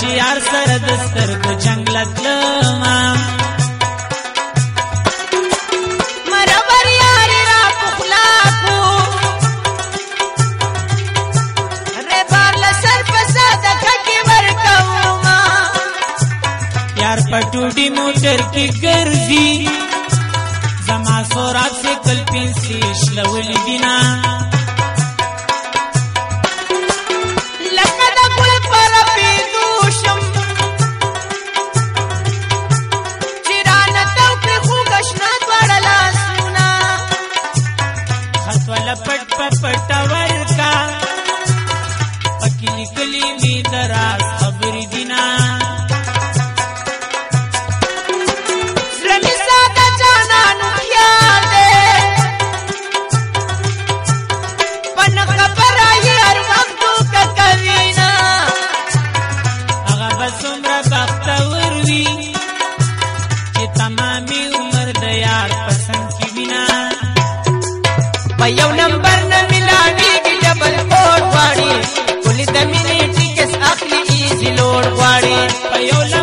چې یار سره د سترګو جنگ لتلما مربر یار را پخلا کو ری بار لسر پسا د کټي ورکوما یار پټوډي موټر کې ګرځي زما سورات سے کل پینسی شلولی hola!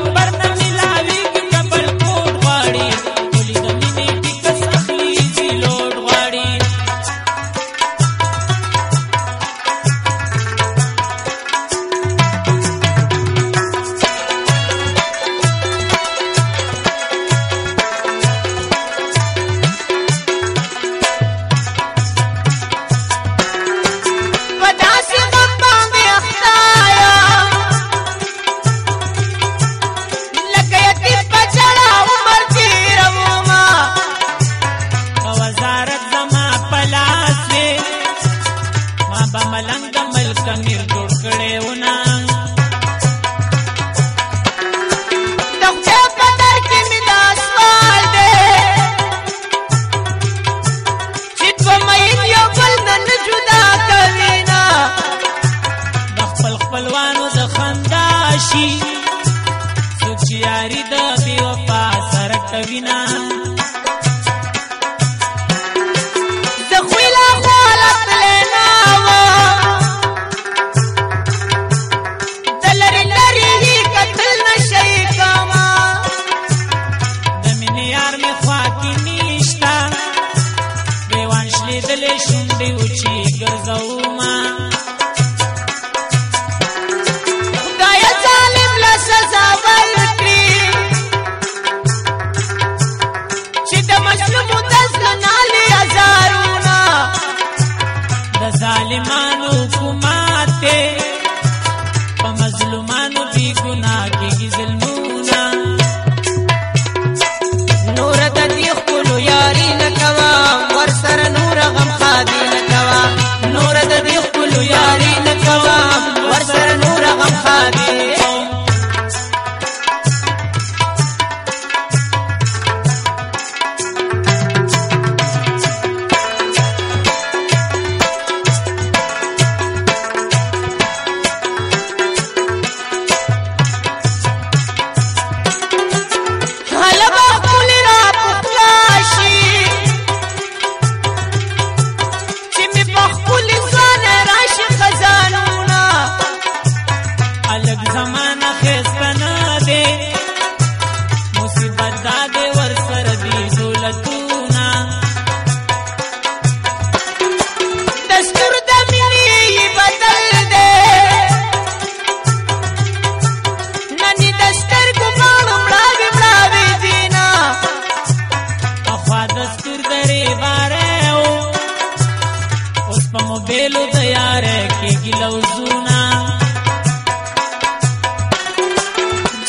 لار کې ګلو زونه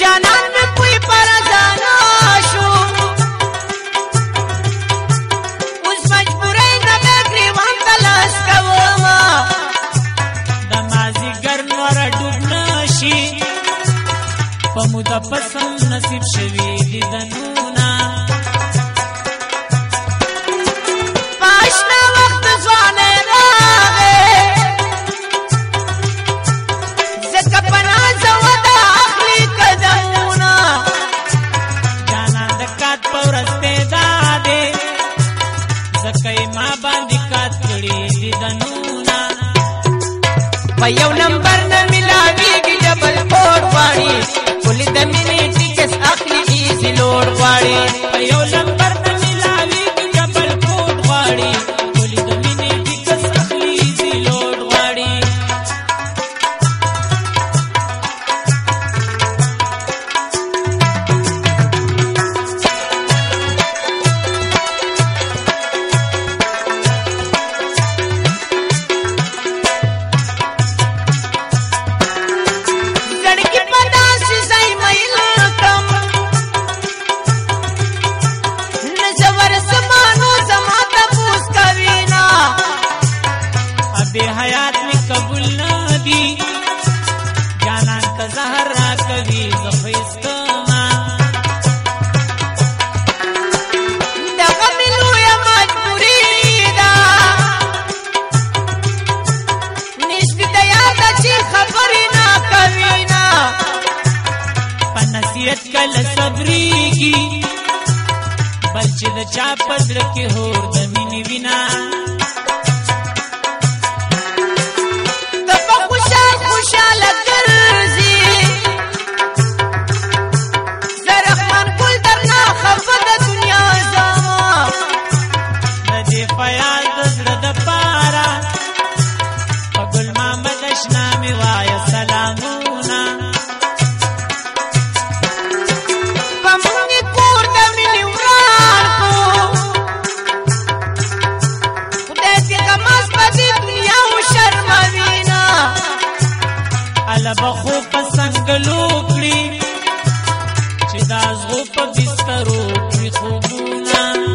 جانان مې کوئی پر زانا شو اوس مجبورې نه به ګریوان تلاش کوم د مازی ګر نور ډوب نشي په مودا پسند نصیب شوی دي دنو मनूना په یو نمبر نه ملاویږي جبل کوټ غواړي ولې د مینې ټیکس اخلي ایزي لوړ غواړي په یو اذیت کله صبرېږي بل چې د چا پزړه کې هور د مینې وینا خیال پسنګ لوکړي چې داس غو په بسترو کې خوبونه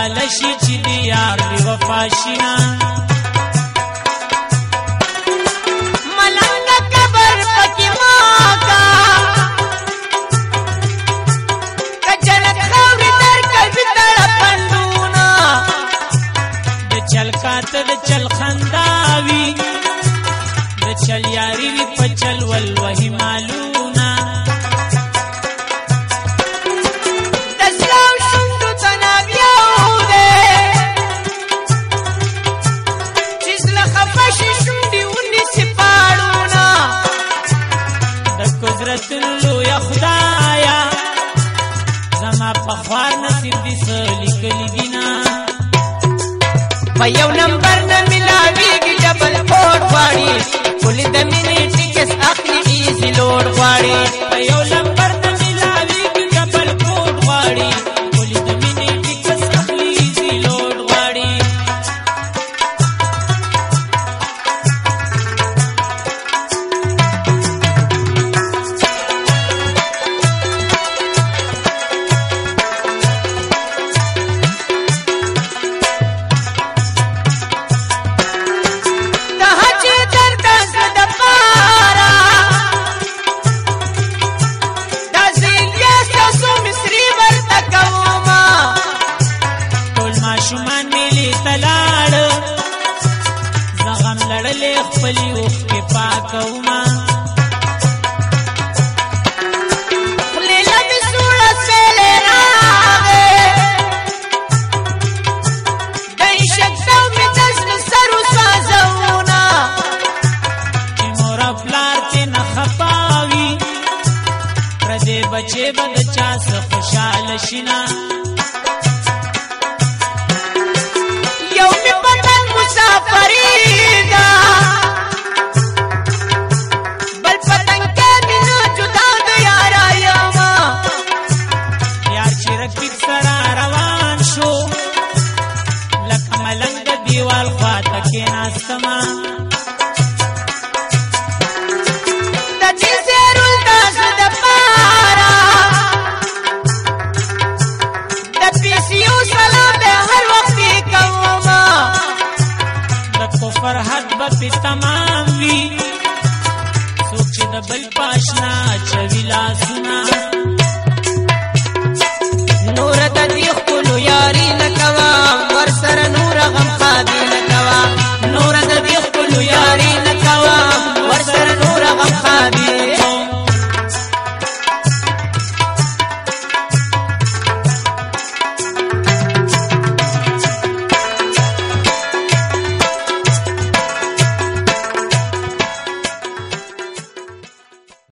لاله شي چې ديار دی وفاشینا باطل لو یا خدایا زما په خوار نصیب دې سلیکلی دینا په یو نمبر نه ملاویږي ډبل کوټ غواړي ټول د مینې ټیکس اخلي ایزي لوړ غواړي